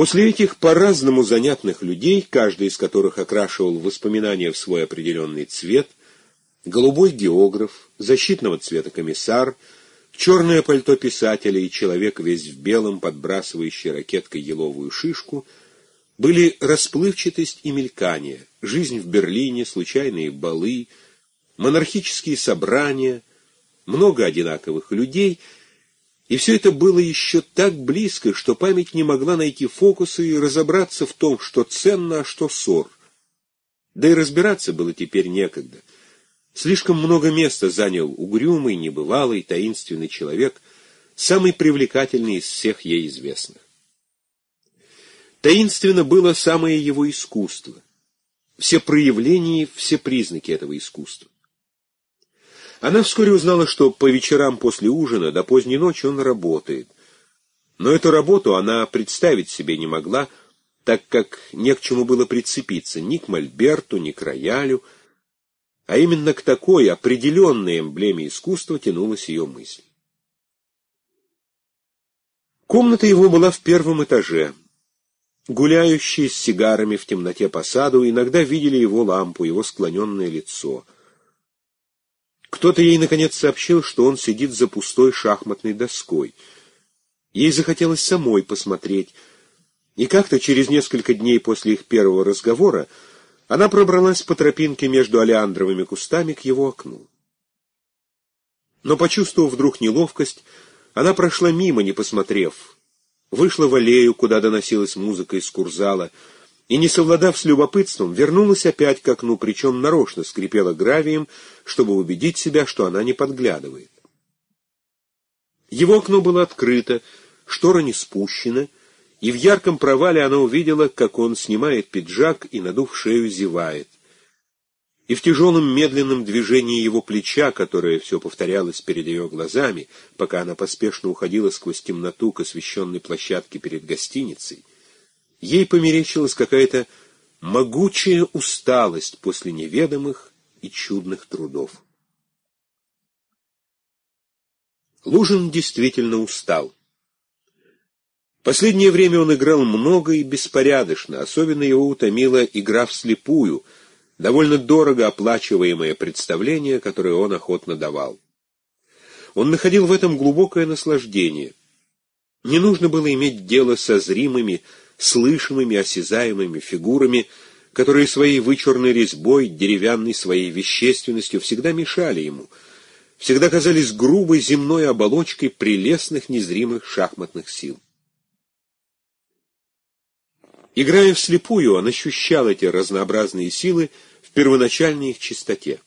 После этих по-разному занятных людей, каждый из которых окрашивал воспоминания в свой определенный цвет, голубой географ, защитного цвета комиссар, черное пальто писателя и человек весь в белом, подбрасывающий ракеткой еловую шишку, были расплывчатость и мелькание, жизнь в Берлине, случайные балы, монархические собрания, много одинаковых людей — и все это было еще так близко, что память не могла найти фокусы и разобраться в том, что ценно, а что ссор. Да и разбираться было теперь некогда. Слишком много места занял угрюмый, небывалый, таинственный человек, самый привлекательный из всех ей известных. Таинственно было самое его искусство, все проявления, все признаки этого искусства. Она вскоре узнала, что по вечерам после ужина до поздней ночи он работает. Но эту работу она представить себе не могла, так как не к чему было прицепиться ни к мольберту, ни к роялю, а именно к такой определенной эмблеме искусства тянулась ее мысль. Комната его была в первом этаже. Гуляющие с сигарами в темноте по саду иногда видели его лампу, его склоненное лицо — кто-то ей, наконец, сообщил, что он сидит за пустой шахматной доской. Ей захотелось самой посмотреть. И как-то через несколько дней после их первого разговора она пробралась по тропинке между олеандровыми кустами к его окну. Но, почувствовав вдруг неловкость, она прошла мимо, не посмотрев. Вышла в аллею, куда доносилась музыка из курзала, и, не совладав с любопытством, вернулась опять к окну, причем нарочно скрипела гравием, чтобы убедить себя, что она не подглядывает. Его окно было открыто, штора не спущена, и в ярком провале она увидела, как он снимает пиджак и, надув шею, зевает. И в тяжелом медленном движении его плеча, которое все повторялось перед ее глазами, пока она поспешно уходила сквозь темноту к освещенной площадке перед гостиницей, Ей померещилась какая-то могучая усталость после неведомых и чудных трудов. Лужин действительно устал. Последнее время он играл много и беспорядочно, особенно его утомила игра вслепую, довольно дорого оплачиваемое представление, которое он охотно давал. Он находил в этом глубокое наслаждение. Не нужно было иметь дело со зримыми, слышимыми, осязаемыми фигурами, которые своей вычурной резьбой, деревянной своей вещественностью всегда мешали ему, всегда казались грубой земной оболочкой прелестных незримых шахматных сил. Играя вслепую, он ощущал эти разнообразные силы в первоначальной их чистоте.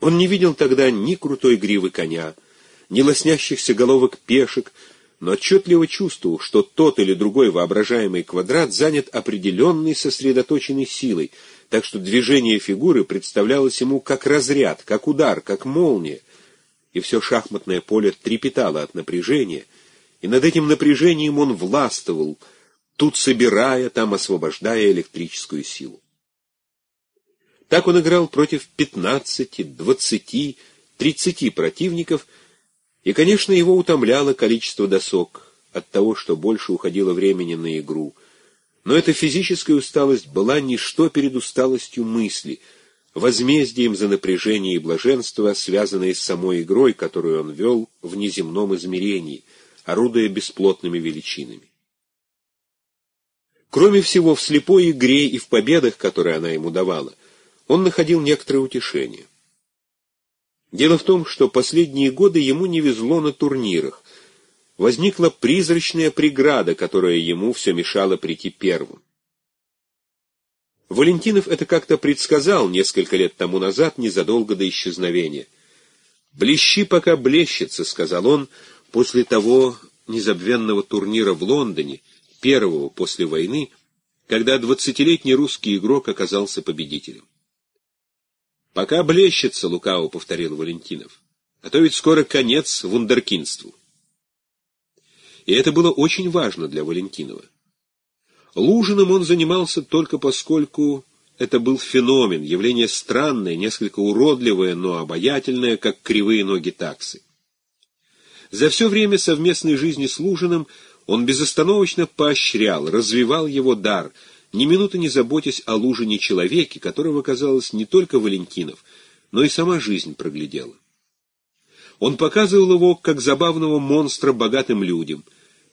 Он не видел тогда ни крутой гривы коня, ни лоснящихся головок пешек, но отчетливо чувствовал, что тот или другой воображаемый квадрат занят определенной сосредоточенной силой, так что движение фигуры представлялось ему как разряд, как удар, как молния, и все шахматное поле трепетало от напряжения, и над этим напряжением он властвовал, тут собирая, там освобождая электрическую силу. Так он играл против пятнадцати, двадцати, тридцати противников — и, конечно, его утомляло количество досок от того, что больше уходило времени на игру. Но эта физическая усталость была ничто перед усталостью мысли, возмездием за напряжение и блаженство, связанные с самой игрой, которую он вел в неземном измерении, орудуя бесплотными величинами. Кроме всего, в слепой игре и в победах, которые она ему давала, он находил некоторое утешение. Дело в том, что последние годы ему не везло на турнирах. Возникла призрачная преграда, которая ему все мешала прийти первым. Валентинов это как-то предсказал несколько лет тому назад, незадолго до исчезновения. «Блещи, пока блещется», — сказал он после того незабвенного турнира в Лондоне, первого после войны, когда двадцатилетний русский игрок оказался победителем. «Пока блещется», — лукаво повторил Валентинов. «А то ведь скоро конец вундеркинству». И это было очень важно для Валентинова. Лужиным он занимался только поскольку это был феномен, явление странное, несколько уродливое, но обаятельное, как кривые ноги таксы. За все время совместной жизни с Лужиным Он безостановочно поощрял, развивал его дар, ни минуты не заботясь о Лужине человеке, которого, казалось, не только Валентинов, но и сама жизнь проглядела. Он показывал его как забавного монстра богатым людям,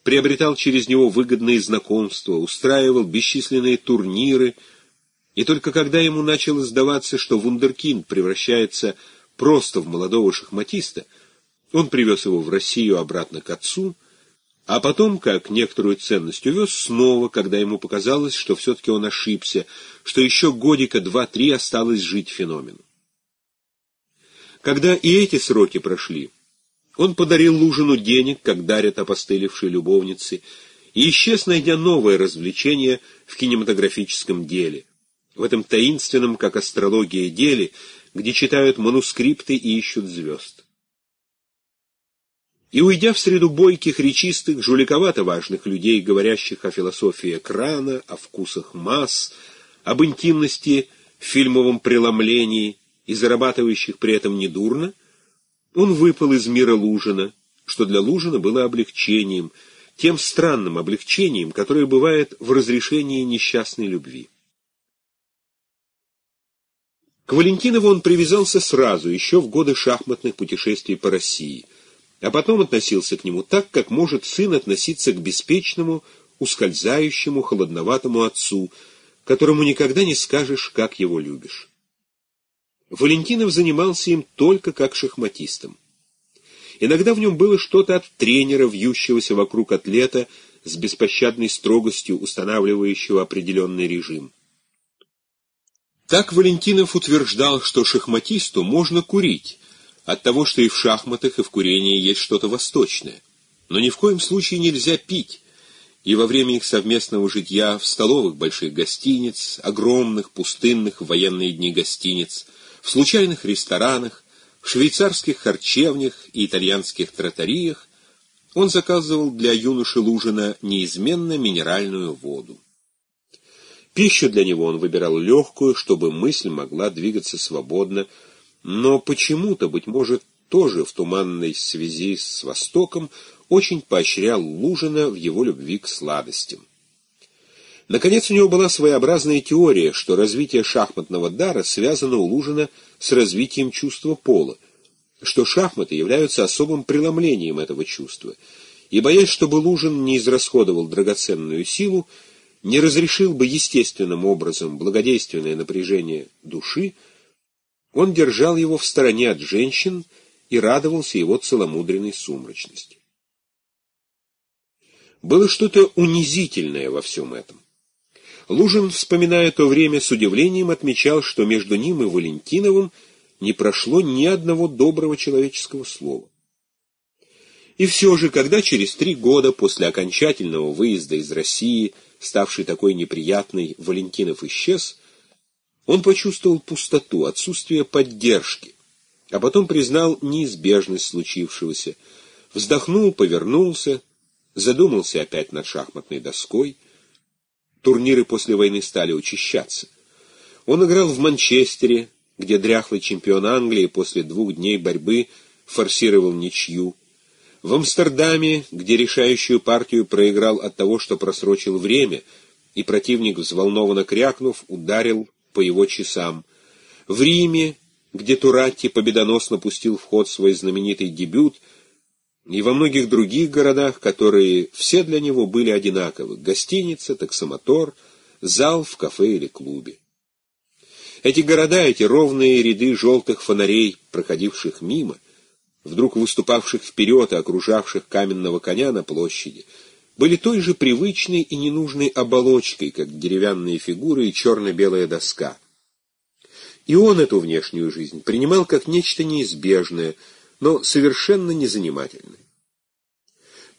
приобретал через него выгодные знакомства, устраивал бесчисленные турниры, и только когда ему начало сдаваться, что вундеркинд превращается просто в молодого шахматиста, он привез его в Россию обратно к отцу — а потом, как некоторую ценность, увез снова, когда ему показалось, что все-таки он ошибся, что еще годика два-три осталось жить феномену. Когда и эти сроки прошли, он подарил Лужину денег, как дарят опостылевшие любовницы, и исчез, найдя новое развлечение в кинематографическом деле, в этом таинственном, как астрология, деле, где читают манускрипты и ищут звезд. И, уйдя в среду бойких, речистых, жуликовато важных людей, говорящих о философии экрана, о вкусах масс, об интимности фильмовом преломлении и зарабатывающих при этом недурно, он выпал из мира Лужина, что для Лужина было облегчением, тем странным облегчением, которое бывает в разрешении несчастной любви. К Валентинову он привязался сразу, еще в годы шахматных путешествий по России — а потом относился к нему так, как может сын относиться к беспечному, ускользающему, холодноватому отцу, которому никогда не скажешь, как его любишь. Валентинов занимался им только как шахматистом. Иногда в нем было что-то от тренера, вьющегося вокруг атлета, с беспощадной строгостью устанавливающего определенный режим. Так Валентинов утверждал, что шахматисту можно курить, от того, что и в шахматах, и в курении есть что-то восточное. Но ни в коем случае нельзя пить, и во время их совместного житья в столовых больших гостиниц, огромных, пустынных в военные дни гостиниц, в случайных ресторанах, в швейцарских харчевнях и итальянских тротариях он заказывал для юноши Лужина неизменно минеральную воду. Пищу для него он выбирал легкую, чтобы мысль могла двигаться свободно, но почему-то, быть может, тоже в туманной связи с Востоком, очень поощрял Лужина в его любви к сладостям. Наконец, у него была своеобразная теория, что развитие шахматного дара связано у Лужина с развитием чувства пола, что шахматы являются особым преломлением этого чувства, и, боясь, чтобы Лужин не израсходовал драгоценную силу, не разрешил бы естественным образом благодейственное напряжение души, он держал его в стороне от женщин и радовался его целомудренной сумрачности. Было что-то унизительное во всем этом. Лужин, вспоминая то время, с удивлением отмечал, что между ним и Валентиновым не прошло ни одного доброго человеческого слова. И все же, когда через три года после окончательного выезда из России, ставший такой неприятный, Валентинов исчез, он почувствовал пустоту, отсутствие поддержки, а потом признал неизбежность случившегося, вздохнул, повернулся, задумался опять над шахматной доской. Турниры после войны стали учащаться. Он играл в Манчестере, где дряхлый чемпион Англии после двух дней борьбы форсировал ничью. В Амстердаме, где решающую партию проиграл от того, что просрочил время, и противник, взволнованно крякнув, ударил по его часам. В Риме, где Туратти победоносно пустил в ход свой знаменитый дебют, и во многих других городах, которые все для него были одинаковы — гостиница, таксомотор, зал в кафе или клубе. Эти города, эти ровные ряды желтых фонарей, проходивших мимо, вдруг выступавших вперед и окружавших каменного коня на площади — были той же привычной и ненужной оболочкой, как деревянные фигуры и черно-белая доска. И он эту внешнюю жизнь принимал как нечто неизбежное, но совершенно незанимательное.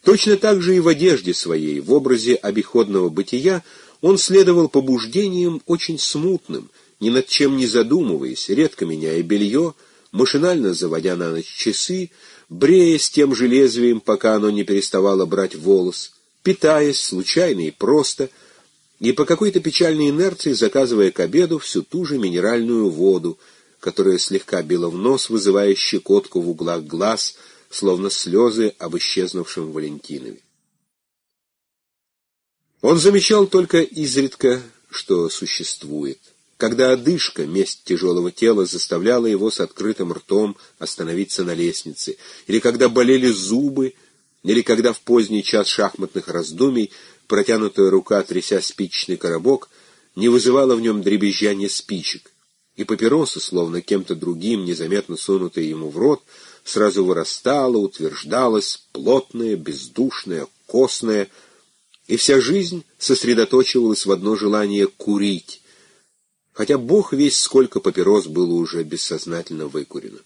Точно так же и в одежде своей, в образе обиходного бытия, он следовал побуждениям очень смутным, ни над чем не задумываясь, редко меняя белье, машинально заводя на ночь часы, брея с тем же лезвием, пока оно не переставало брать волос — питаясь случайно и просто, и по какой-то печальной инерции заказывая к обеду всю ту же минеральную воду, которая слегка била в нос, вызывая щекотку в углах глаз, словно слезы об исчезнувшем Валентинове. Он замечал только изредка, что существует. Когда одышка, месть тяжелого тела, заставляла его с открытым ртом остановиться на лестнице, или когда болели зубы, или когда в поздний час шахматных раздумий протянутая рука, тряся спичечный коробок, не вызывала в нем дребезжания спичек, и папироса, словно кем-то другим, незаметно сунутая ему в рот, сразу вырастала, утверждалась, плотная, бездушная, костная, и вся жизнь сосредоточивалась в одно желание курить, хотя бог весь сколько папирос было уже бессознательно выкурено.